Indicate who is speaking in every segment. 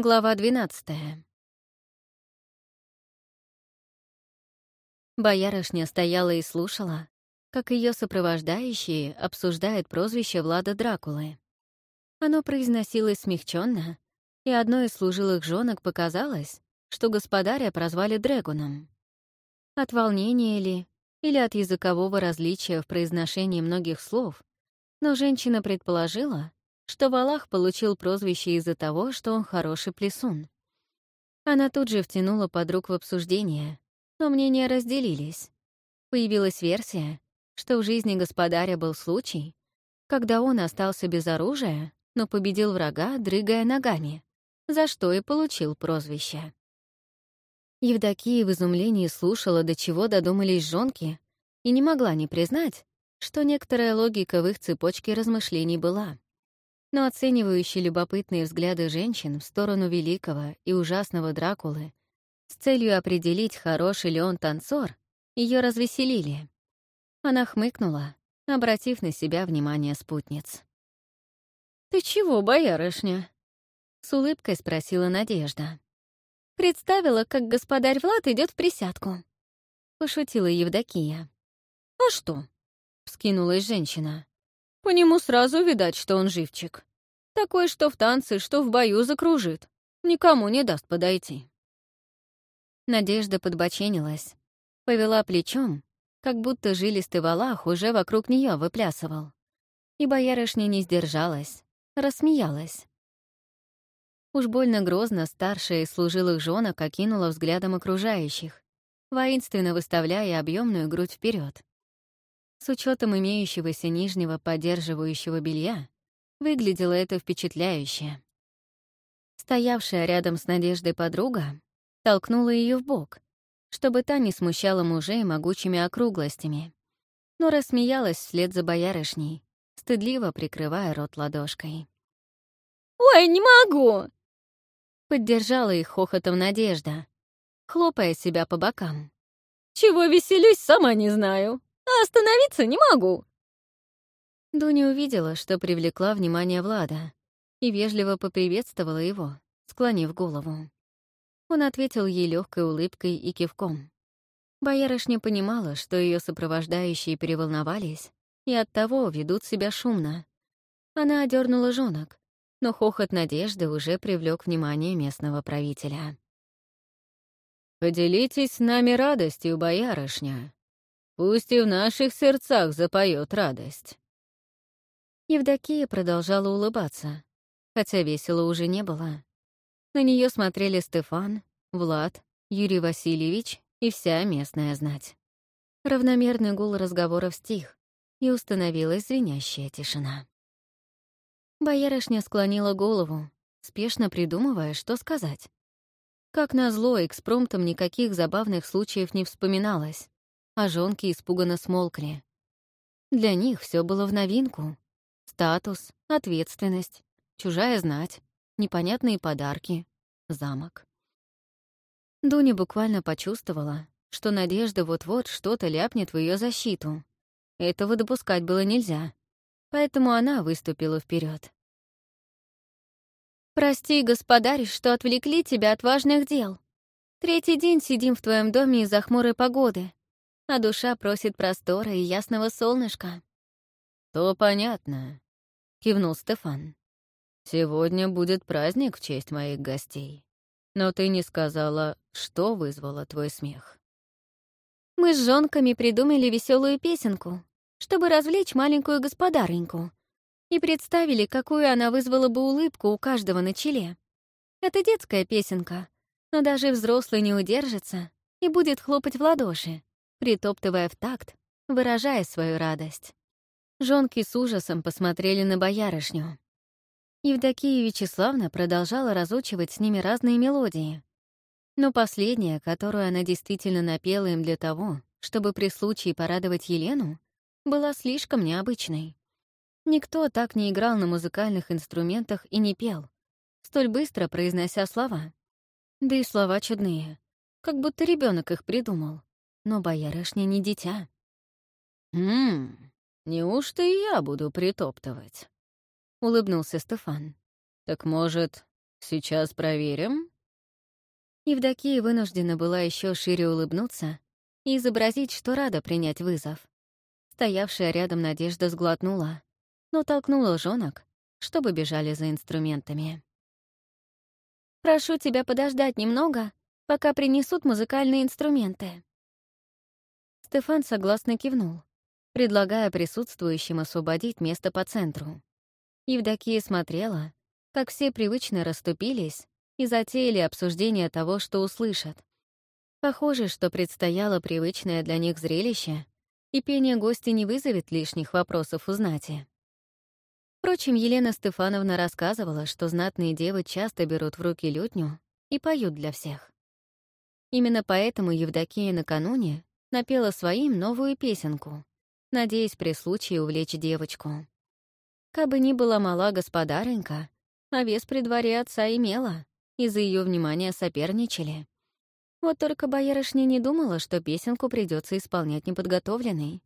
Speaker 1: Глава 12 Боярышня стояла и слушала, как ее сопровождающие обсуждают прозвище Влада Дракулы. Оно произносилось смягченно, и одной из служилых жёнок показалось, что господаря прозвали Дрэгоном. От волнения ли, или от языкового различия в произношении многих слов, но женщина предположила, что Валах получил прозвище из-за того, что он хороший плесун. Она тут же втянула подруг в обсуждение, но мнения разделились. Появилась версия, что в жизни господаря был случай, когда он остался без оружия, но победил врага, дрыгая ногами, за что и получил прозвище. Евдокия в изумлении слушала, до чего додумались жонки, и не могла не признать, что некоторая логика в их цепочке размышлений была но оценивающие любопытные взгляды женщин в сторону великого и ужасного Дракулы с целью определить, хороший ли он танцор, ее развеселили. Она хмыкнула, обратив на себя внимание спутниц. «Ты чего, боярышня?» — с улыбкой спросила Надежда. «Представила, как господарь Влад идет в присядку», — пошутила Евдокия. «А что?» — вскинулась женщина. По нему сразу видать, что он живчик. Такой, что в танце, что в бою закружит. Никому не даст подойти. Надежда подбоченилась, повела плечом, как будто жилистый валах уже вокруг нее выплясывал. И боярышня не сдержалась, рассмеялась. Уж больно грозно старшая из служилых жёнок окинула взглядом окружающих, воинственно выставляя объемную грудь вперед. С учетом имеющегося нижнего поддерживающего белья, выглядело это впечатляюще. Стоявшая рядом с Надеждой подруга толкнула ее в бок, чтобы та не смущала мужей могучими округлостями, но рассмеялась вслед за боярышней, стыдливо прикрывая рот ладошкой.
Speaker 2: «Ой, не могу!»
Speaker 1: Поддержала их хохотом Надежда, хлопая себя по бокам.
Speaker 2: «Чего веселюсь, сама не знаю!» А остановиться не могу».
Speaker 1: Дуня увидела, что привлекла внимание Влада, и вежливо поприветствовала его, склонив голову. Он ответил ей легкой улыбкой и кивком. Боярышня понимала, что ее сопровождающие переволновались и оттого ведут себя шумно. Она одернула жонок, но хохот Надежды уже привлек внимание местного правителя. «Поделитесь с нами радостью, боярышня», Пусть и в наших сердцах запоет радость. Евдокия продолжала улыбаться, хотя весело уже не было. На нее смотрели Стефан, Влад, Юрий Васильевич и вся местная знать. Равномерный гул разговоров стих, и установилась звенящая тишина. Боярышня склонила голову, спешно придумывая, что сказать. Как назло, экспромтом никаких забавных случаев не вспоминалось а жонки испуганно смолкли. Для них все было в новинку. Статус, ответственность, чужая знать, непонятные подарки, замок. Дуня буквально почувствовала, что Надежда вот-вот что-то ляпнет в ее защиту. Этого допускать было нельзя, поэтому она выступила вперед. «Прости, господарь, что отвлекли тебя от важных дел. Третий день сидим в твоем доме из-за хмурой погоды а душа просит простора и ясного солнышка. «То понятно», — кивнул Стефан. «Сегодня будет праздник в честь моих гостей. Но ты не сказала, что вызвало твой смех».
Speaker 2: Мы с жонками придумали веселую песенку, чтобы развлечь маленькую господареньку, и представили, какую она вызвала бы улыбку у каждого на челе. Это детская песенка, но даже взрослый не удержится и будет хлопать в ладоши, притоптывая в такт, выражая свою радость. Жонки с ужасом посмотрели на боярышню. Евдокия Вячеславна продолжала разучивать с ними разные мелодии. Но последняя, которую она действительно напела им для того, чтобы при случае порадовать Елену, была слишком необычной. Никто так не играл на музыкальных инструментах и не пел, столь быстро произнося слова. Да и слова чудные, как будто ребенок их придумал но боярышня не дитя.
Speaker 3: «Ммм, неужто и я буду притоптывать?» — улыбнулся Стефан. «Так, может, Сейчас проверим».
Speaker 1: Евдокия вынуждена была еще шире улыбнуться и изобразить, что рада принять вызов. Стоявшая рядом Надежда сглотнула, но толкнула жонок, чтобы бежали за инструментами. «Прошу тебя подождать немного, пока принесут музыкальные инструменты». Стефан согласно кивнул, предлагая присутствующим освободить место по центру. Евдокия смотрела, как все привычно расступились и затеяли обсуждение того, что услышат. Похоже, что предстояло привычное для них зрелище, и пение гостя не вызовет лишних вопросов у знати. Впрочем, Елена Стефановна рассказывала, что знатные девы часто берут в руки лютню и поют для всех. Именно поэтому Евдокия накануне напела своим новую песенку, надеясь при случае увлечь девочку. Кабы ни была мала господаренька, а вес при дворе отца имела, и за ее внимание соперничали. Вот только боярышня не думала, что песенку придется исполнять неподготовленной.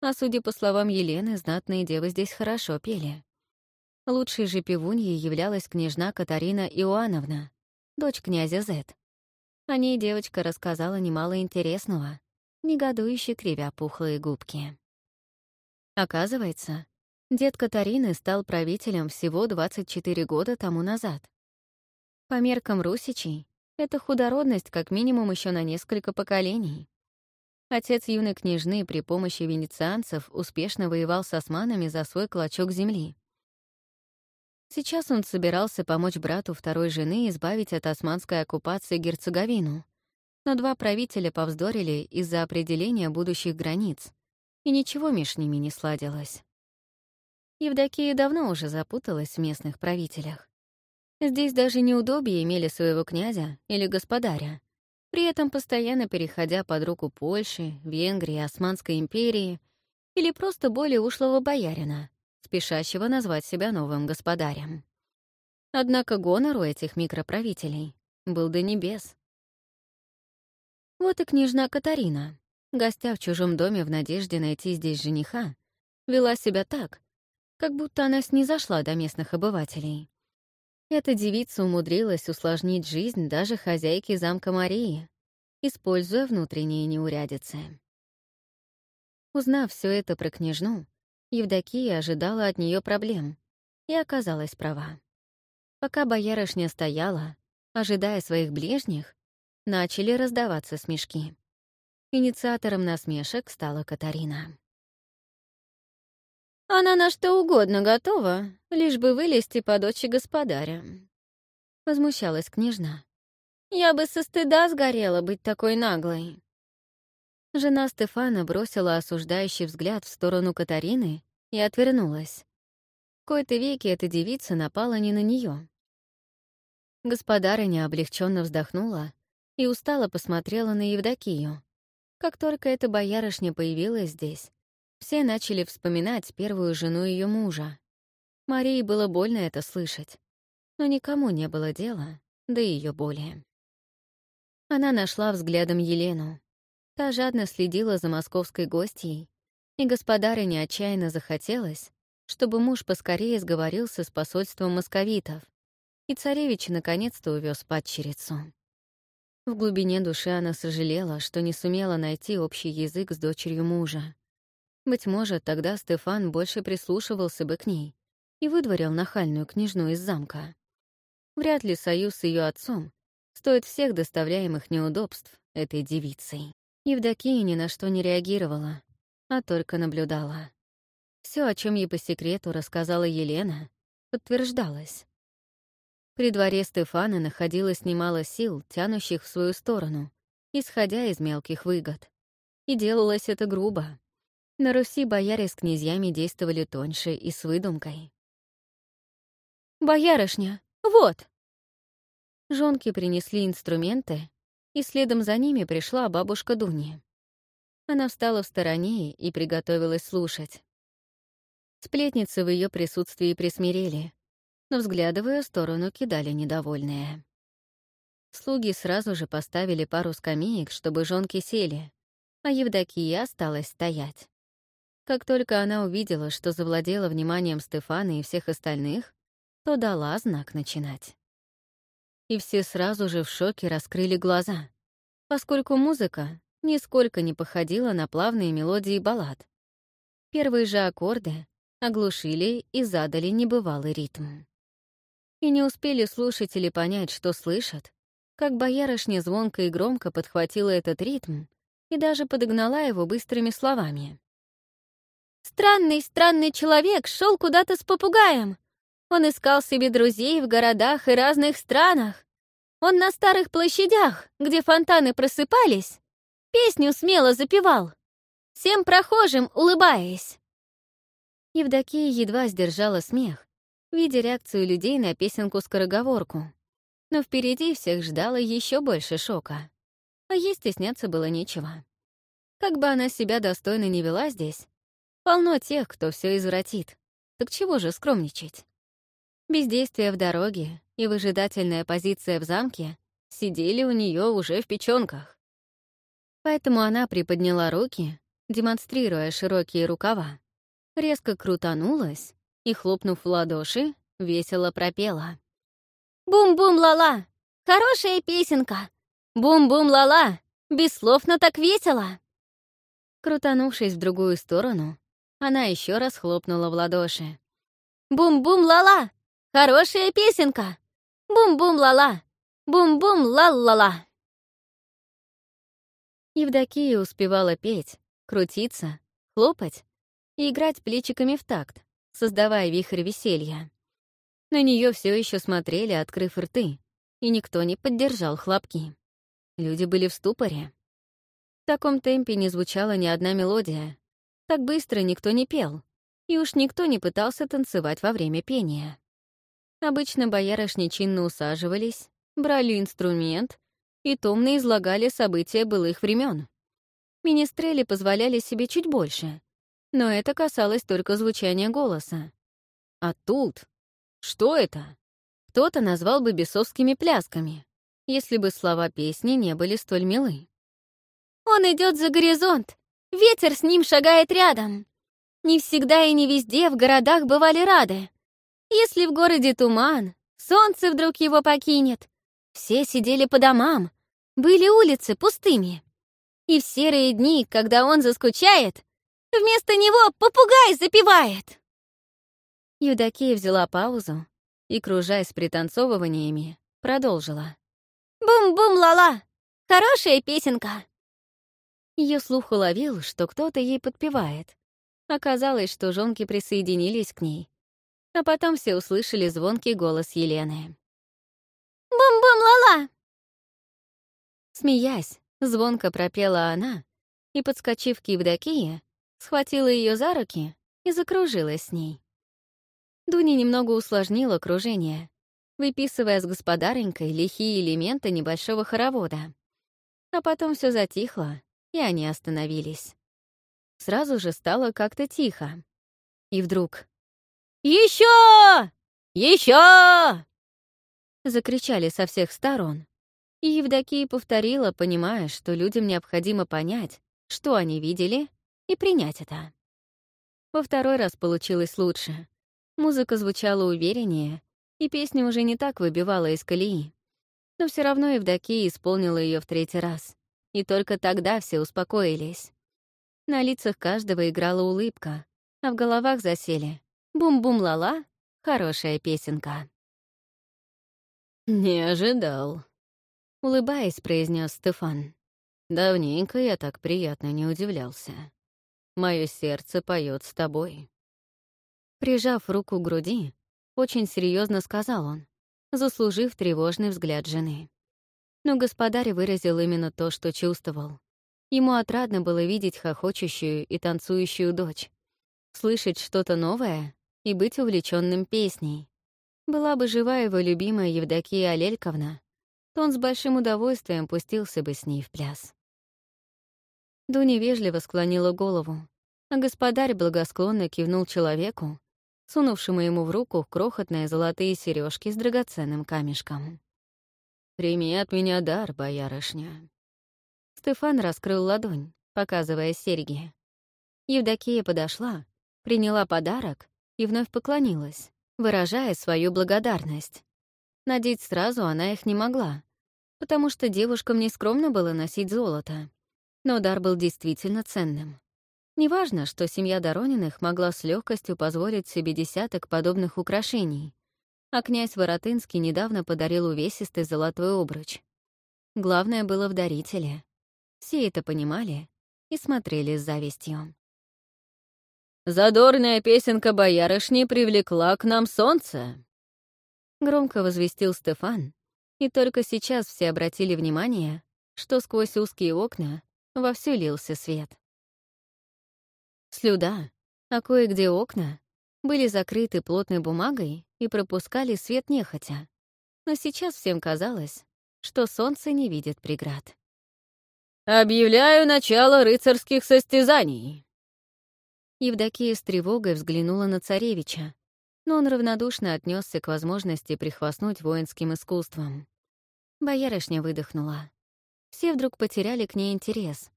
Speaker 1: А судя по словам Елены, знатные девы здесь хорошо пели. Лучшей же певуньей являлась княжна Катарина Иоанновна, дочь князя Зет. О ней девочка рассказала немало интересного, негодующе кривя пухлые губки. Оказывается, дед Катарины стал правителем всего 24 года тому назад. По меркам русичей, это худородность как минимум еще на несколько поколений. Отец юной княжны при помощи венецианцев успешно воевал с османами за свой клочок земли. Сейчас он собирался помочь брату второй жены избавить от османской оккупации Герцеговину, но два правителя повздорили из-за определения будущих границ, и ничего меж ними не сладилось. Евдокия давно уже запуталась в местных правителях. Здесь даже неудобие имели своего князя или господаря, при этом постоянно переходя под руку Польши, Венгрии, Османской империи или просто более ушлого боярина, спешащего назвать себя новым господарем. Однако гонор у этих микроправителей был до небес. Вот и княжна Катарина, гостя в чужом доме в надежде найти здесь жениха, вела себя так, как будто она снизошла до местных обывателей. Эта девица умудрилась усложнить жизнь даже хозяйке замка Марии, используя внутренние неурядицы. Узнав все это про княжну, Евдокия ожидала от нее проблем и оказалась права. Пока боярышня стояла, ожидая своих ближних, начали раздаваться смешки. Инициатором насмешек стала Катарина. Она на что угодно готова, лишь бы вылезти по дочи господаря. Возмущалась княжна. Я бы со стыда сгорела быть такой наглой. Жена Стефана бросила осуждающий взгляд в сторону Катарины и отвернулась. В кои-то веки эта девица напала не на нее. Господарыня облегченно вздохнула и устало посмотрела на Евдокию. Как только эта боярышня появилась здесь, все начали вспоминать первую жену ее мужа. Марии было больно это слышать, но никому не было дела до ее боли. Она нашла взглядом Елену. Та жадно следила за московской гостьей, и господарыне отчаянно захотелось, чтобы муж поскорее сговорился с посольством московитов, и царевич наконец-то увез падчерицу. В глубине души она сожалела, что не сумела найти общий язык с дочерью мужа. Быть может, тогда Стефан больше прислушивался бы к ней и выдворил нахальную княжну из замка. Вряд ли союз с ее отцом стоит всех доставляемых неудобств этой девицей. Евдокия ни на что не реагировала, а только наблюдала. Все, о чем ей по секрету рассказала Елена, подтверждалось. При дворе Стефана находилось немало сил, тянущих в свою сторону, исходя из мелких выгод. И делалось это грубо. На Руси бояре с князьями действовали тоньше и с выдумкой. «Боярышня, вот!» Жонки принесли инструменты, и следом за ними пришла бабушка Дуни. Она встала в стороне и приготовилась слушать. Сплетницы в ее присутствии присмирели, но взгляды в сторону кидали недовольные. Слуги сразу же поставили пару скамеек, чтобы жонки сели, а Евдокия осталась стоять. Как только она увидела, что завладела вниманием Стефана и всех остальных, то дала знак начинать. и все сразу же в шоке раскрыли глаза, поскольку музыка нисколько не походила на плавные мелодии баллад. Первые же аккорды оглушили и задали небывалый ритм. И не успели слушатели понять, что слышат, как боярышня звонко и громко подхватила этот ритм и даже подогнала его быстрыми словами.
Speaker 2: «Странный, странный человек шел куда-то с попугаем. Он искал себе друзей в городах и разных странах. Он на старых площадях, где фонтаны просыпались, песню смело запевал, всем прохожим улыбаясь».
Speaker 1: Евдокия едва сдержала смех, видя реакцию людей на песенку-скороговорку. Но впереди всех ждало еще больше шока. А ей стесняться было нечего. Как бы она себя достойно не вела здесь, полно тех, кто все извратит. Так чего же скромничать? Бездействие в дороге и выжидательная позиция в замке сидели у нее уже в печенках. Поэтому она приподняла руки, демонстрируя широкие рукава, резко крутанулась и, хлопнув в ладоши, весело пропела.
Speaker 2: «Бум-бум-ла-ла! Хорошая песенка! Бум-бум-ла-ла! Без слов, но так весело!»
Speaker 1: Крутанувшись в другую сторону, она еще раз хлопнула в ладоши.
Speaker 2: «Бум-бум-ла-ла! Хорошая песенка! Бум-бум-ла-ла! Бум-бум-ла-ла-ла!»
Speaker 1: Евдокия успевала петь, крутиться, хлопать и играть плечиками в такт, создавая вихрь веселья. На нее все еще смотрели, открыв рты, и никто не поддержал хлопки. Люди были в ступоре. В таком темпе не звучала ни одна мелодия. Так быстро никто не пел, и уж никто не пытался танцевать во время пения. Обычно боярышни чинно усаживались, брали инструмент и томно излагали события былых времен. Министрели позволяли себе чуть больше, но это касалось только звучания голоса. А тут... Что это? Кто-то назвал бы бесовскими плясками, если бы слова песни не были столь милы.
Speaker 2: «Он идет за горизонт, ветер с ним шагает рядом. Не всегда и не везде в городах бывали рады. Если в городе туман, солнце вдруг его покинет. Все сидели по домам, были улицы пустыми. И в серые дни, когда он заскучает, Вместо него попугай запевает!»
Speaker 1: Юдакия взяла паузу и, кружась пританцовываниями, продолжила.
Speaker 2: «Бум-бум-ла-ла! Хорошая песенка!»
Speaker 1: Ее слух уловил, что кто-то ей подпевает. Оказалось, что жонки присоединились к ней. А потом все услышали звонкий голос Елены.
Speaker 2: «Бум-бум-ла-ла!»
Speaker 1: Смеясь, звонко пропела она и, подскочив к Евдокии, схватила ее за руки и закружилась с ней. Дуня немного усложнила кружение, выписывая с господаренькой лихие элементы небольшого хоровода. А потом все затихло, и они остановились. Сразу же стало как-то тихо. И вдруг
Speaker 2: «Еще! Еще!»
Speaker 1: Закричали со всех сторон. И Евдокия повторила, понимая, что людям необходимо понять, что они видели и принять это. Во второй раз получилось лучше. Музыка звучала увереннее, и песня уже не так выбивала из колеи. Но все равно Евдокия исполнила ее в третий раз. И только тогда все успокоились. На лицах каждого играла улыбка, а в головах засели «Бум-бум-ла-ла» — хорошая песенка.
Speaker 3: «Не ожидал», —
Speaker 1: улыбаясь, произнес Стефан.
Speaker 3: «Давненько я так приятно не удивлялся». Мое сердце поет с тобой.
Speaker 1: Прижав руку к груди, очень серьезно сказал он, заслужив тревожный взгляд жены. Но господарь выразил именно то, что чувствовал. Ему отрадно было видеть хохочущую и танцующую дочь, слышать что-то новое и быть увлеченным песней. Была бы жива его любимая Евдокия Алельковна, то он с большим удовольствием пустился бы с ней в пляс. Дуня вежливо склонила голову, а господарь благосклонно кивнул человеку, сунувшему ему в руку крохотные золотые сережки с драгоценным камешком.
Speaker 3: «Прими от меня дар, боярышня».
Speaker 1: Стефан раскрыл ладонь, показывая серьги. Евдокия подошла, приняла подарок и вновь поклонилась, выражая свою благодарность. Надеть сразу она их не могла, потому что девушкам не скромно было носить золото. Но дар был действительно ценным. Неважно, что семья Дорониных могла с легкостью позволить себе десяток подобных украшений, а князь Воротынский недавно подарил увесистый золотой обруч. Главное было в дарителе. Все это понимали и смотрели с завистью.
Speaker 3: «Задорная песенка боярышни привлекла к нам солнце», —
Speaker 1: громко возвестил Стефан, и только сейчас все обратили внимание, что сквозь узкие окна вовсю лился свет. Слюда, а кое-где окна, были закрыты плотной бумагой и пропускали свет нехотя. Но сейчас всем казалось, что солнце не видит преград.
Speaker 3: «Объявляю начало рыцарских состязаний!»
Speaker 1: Евдокия с тревогой взглянула на царевича, но он равнодушно отнесся к возможности прихвастнуть воинским искусством. Боярышня выдохнула. Все вдруг потеряли к ней интерес,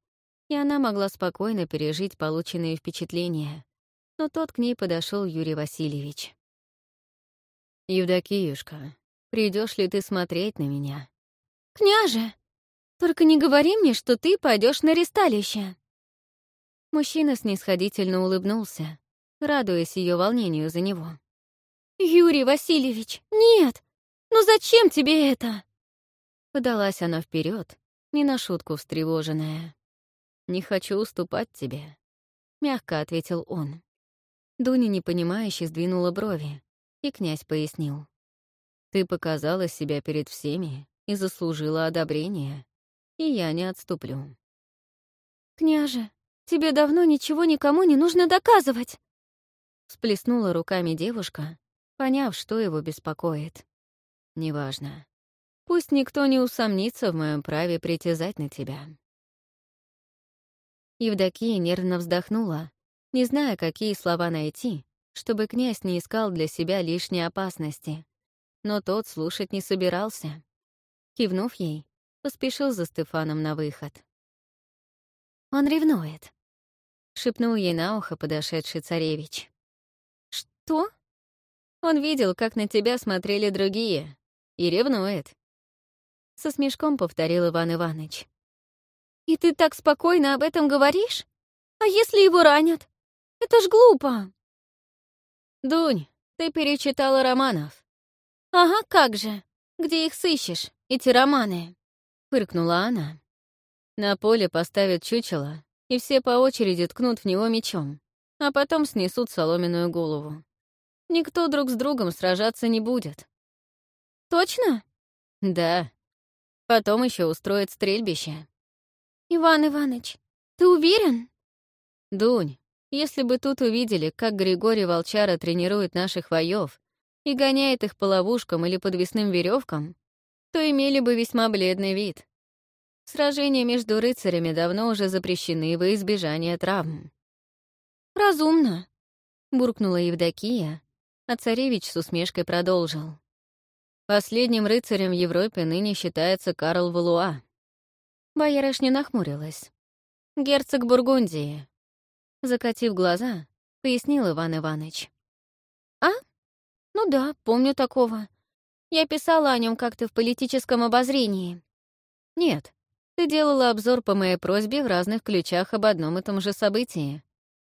Speaker 1: и она могла спокойно пережить полученные впечатления. Но тот к ней подошел Юрий Васильевич.
Speaker 3: «Евдокиюшка, придешь ли ты смотреть на меня?»
Speaker 2: «Княже, только не говори мне, что ты пойдешь на ресталище!»
Speaker 1: Мужчина снисходительно улыбнулся, радуясь ее волнению за него.
Speaker 2: «Юрий Васильевич, нет! Ну зачем тебе это?»
Speaker 1: Подалась она вперед, не на шутку встревоженная. «Не хочу уступать тебе», — мягко ответил он. Дуня непонимающе сдвинула брови, и князь пояснил. «Ты показала себя перед всеми и заслужила одобрение, и я не отступлю».
Speaker 2: «Княже, тебе давно ничего никому не нужно доказывать!»
Speaker 1: Всплеснула руками девушка, поняв, что его беспокоит. «Неважно. Пусть никто не усомнится в моем праве притязать на тебя». Евдокия нервно вздохнула, не зная, какие слова найти, чтобы князь не искал для себя лишней опасности. Но тот слушать не собирался. Кивнув ей, поспешил за Стефаном на выход.
Speaker 2: «Он ревнует», —
Speaker 1: шепнул ей на ухо подошедший царевич.
Speaker 2: «Что?»
Speaker 1: «Он видел, как на тебя смотрели другие, и ревнует», — со смешком повторил Иван Иванович.
Speaker 2: «И ты так спокойно об этом говоришь? А если его ранят? Это ж глупо!»
Speaker 1: «Дунь, ты перечитала романов».
Speaker 2: «Ага, как же. Где их сыщешь, эти романы?»
Speaker 1: — фыркнула она. На поле поставят чучело, и все по очереди ткнут в него мечом, а потом снесут соломенную голову. Никто друг с другом сражаться не будет.
Speaker 2: «Точно?»
Speaker 1: «Да. Потом еще устроят стрельбище».
Speaker 2: «Иван Иванович, ты уверен?»
Speaker 1: «Дунь, если бы тут увидели, как Григорий Волчара тренирует наших воев и гоняет их по ловушкам или подвесным веревкам, то имели бы весьма бледный вид. Сражения между рыцарями давно уже запрещены во избежание травм.
Speaker 2: «Разумно», —
Speaker 1: буркнула Евдокия, а царевич с усмешкой продолжил. Последним рыцарем в Европе ныне считается Карл Валуа. Боярышня нахмурилась. Герцог Бургундии, Закатив глаза, пояснил Иван Иванович.
Speaker 2: «А? Ну да, помню такого. Я писала о нем как-то в политическом обозрении».
Speaker 1: «Нет, ты делала обзор по моей просьбе в разных ключах об одном и том же событии.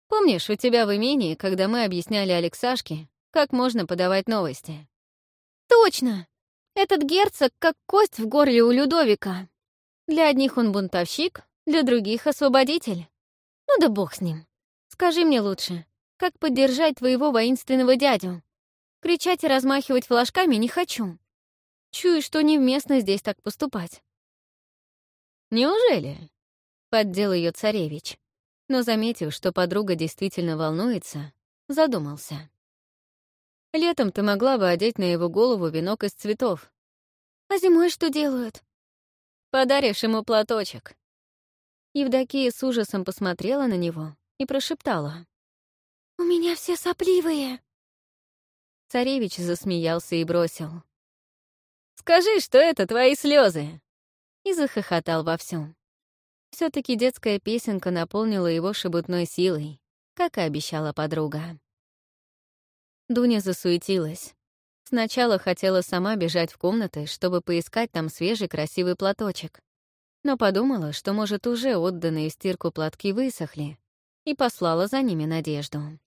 Speaker 1: Помнишь, у тебя в имении, когда мы объясняли Алексашке, как можно подавать новости?»
Speaker 2: «Точно! Этот герцог как кость в горле у Людовика.
Speaker 1: Для одних он бунтовщик, для других — освободитель.
Speaker 2: Ну да бог с ним. Скажи мне лучше, как поддержать твоего воинственного дядю? Кричать и размахивать флажками не хочу. Чую, что невместно здесь так поступать.
Speaker 1: «Неужели?» — поддел ее царевич, но, заметив, что подруга действительно волнуется, задумался. «Летом ты могла бы одеть на его голову венок из цветов».
Speaker 2: «А зимой что делают?»
Speaker 1: «Подаришь ему платочек». Евдокия с ужасом посмотрела на него и прошептала.
Speaker 2: «У меня все сопливые».
Speaker 1: Царевич засмеялся и бросил. «Скажи, что это твои слезы!» И захохотал вовсю. все таки детская песенка наполнила его шебутной силой, как и обещала подруга. Дуня засуетилась. Сначала хотела сама бежать в комнаты, чтобы поискать там свежий красивый платочек. Но подумала, что, может, уже отданные стирку платки высохли, и послала за ними Надежду.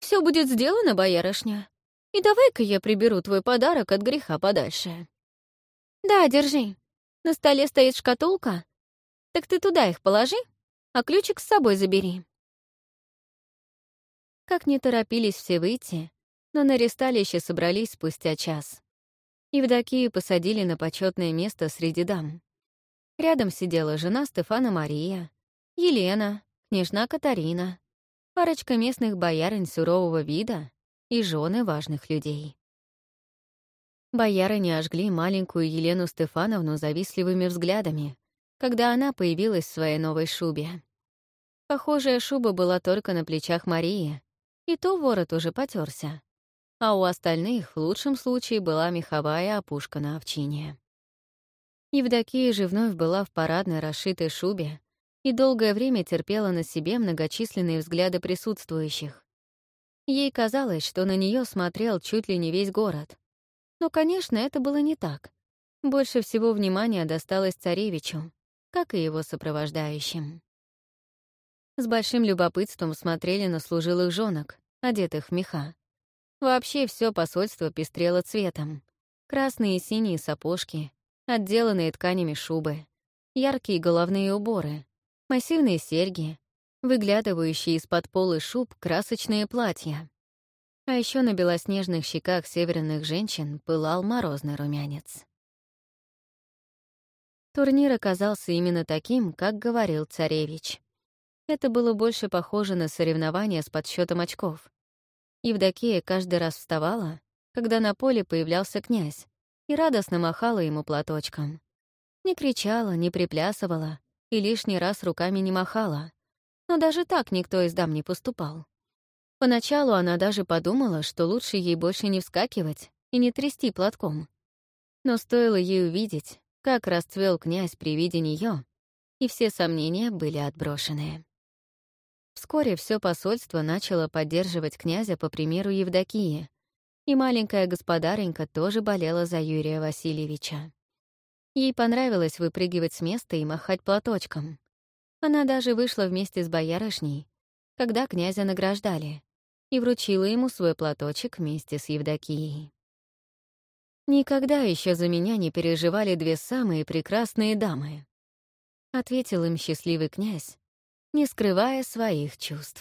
Speaker 1: Все будет сделано, боярышня. И давай-ка я приберу твой подарок от греха подальше. Да, держи. На столе стоит шкатулка. Так ты туда их положи, а ключик с собой забери. Как не торопились все выйти, но на ресталище собрались спустя час. Евдокию посадили на почетное место среди дам. Рядом сидела жена Стефана Мария, Елена, княжна Катарина, парочка местных боярынь сурового вида и жены важных людей. Боярыни ожгли маленькую Елену Стефановну завистливыми взглядами, когда она появилась в своей новой шубе. Похожая шуба была только на плечах Марии, и то ворот уже потерся, а у остальных в лучшем случае была меховая опушка на овчине. Евдокия же вновь была в парадной расшитой шубе и долгое время терпела на себе многочисленные взгляды присутствующих. Ей казалось, что на нее смотрел чуть ли не весь город. Но, конечно, это было не так. Больше всего внимания досталось царевичу, как и его сопровождающим. С большим любопытством смотрели на служилых жонок, одетых в меха. Вообще все посольство пестрело цветом. Красные и синие сапожки, отделанные тканями шубы, яркие головные уборы, массивные серьги, выглядывающие из-под полы шуб красочные платья. А еще на белоснежных щеках северных женщин пылал морозный румянец. Турнир оказался именно таким, как говорил царевич. Это было больше похоже на соревнование с подсчетом очков. Евдокия каждый раз вставала, когда на поле появлялся князь, и радостно махала ему платочком. Не кричала, не приплясывала и лишний раз руками не махала. Но даже так никто из дам не поступал. Поначалу она даже подумала, что лучше ей больше не вскакивать и не трясти платком. Но стоило ей увидеть, как расцвел князь при виде нее, и все сомнения были отброшены. Вскоре все посольство начало поддерживать князя по примеру Евдокии, и маленькая господаренька тоже болела за Юрия Васильевича. Ей понравилось выпрыгивать с места и махать платочком. Она даже вышла вместе с боярышней, когда князя награждали, и вручила ему свой платочек вместе с Евдокией. «Никогда еще за меня не переживали две самые прекрасные дамы», — ответил им счастливый князь, не скрывая своих чувств.